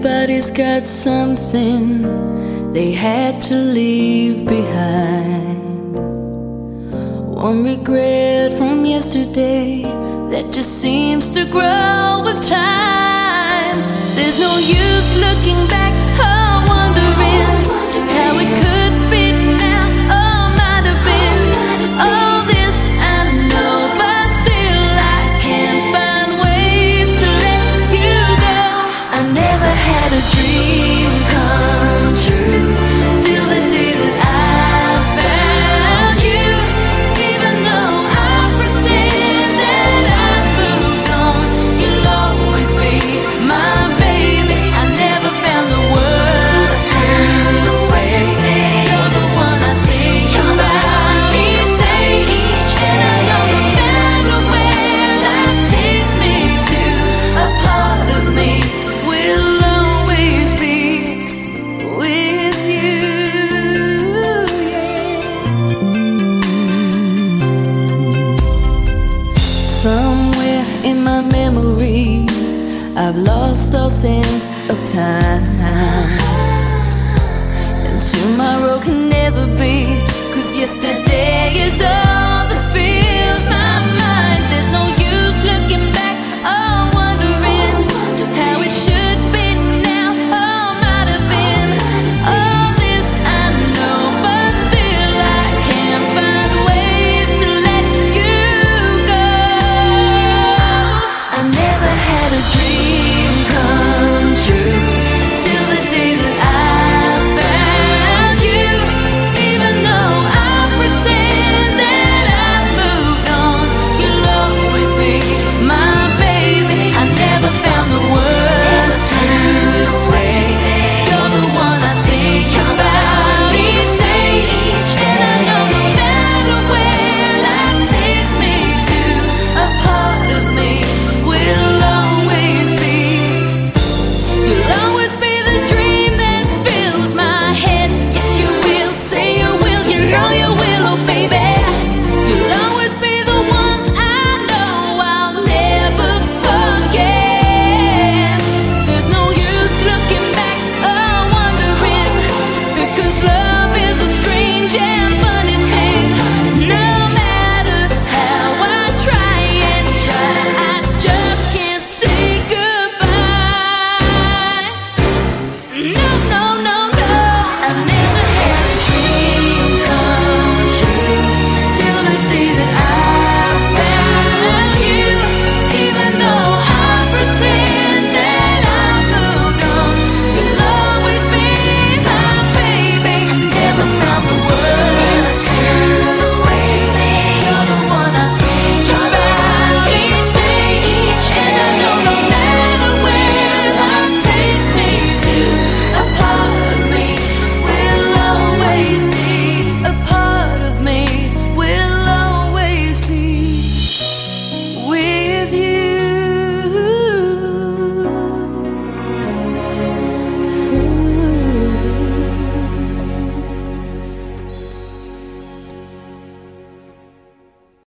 Everybody's got something they had to leave behind. One regret from yesterday that just seems to grow with time. There's no use looking back or wondering Somewhere in my memory, I've lost all sense of time. And tomorrow can never be, cause yesterday is all.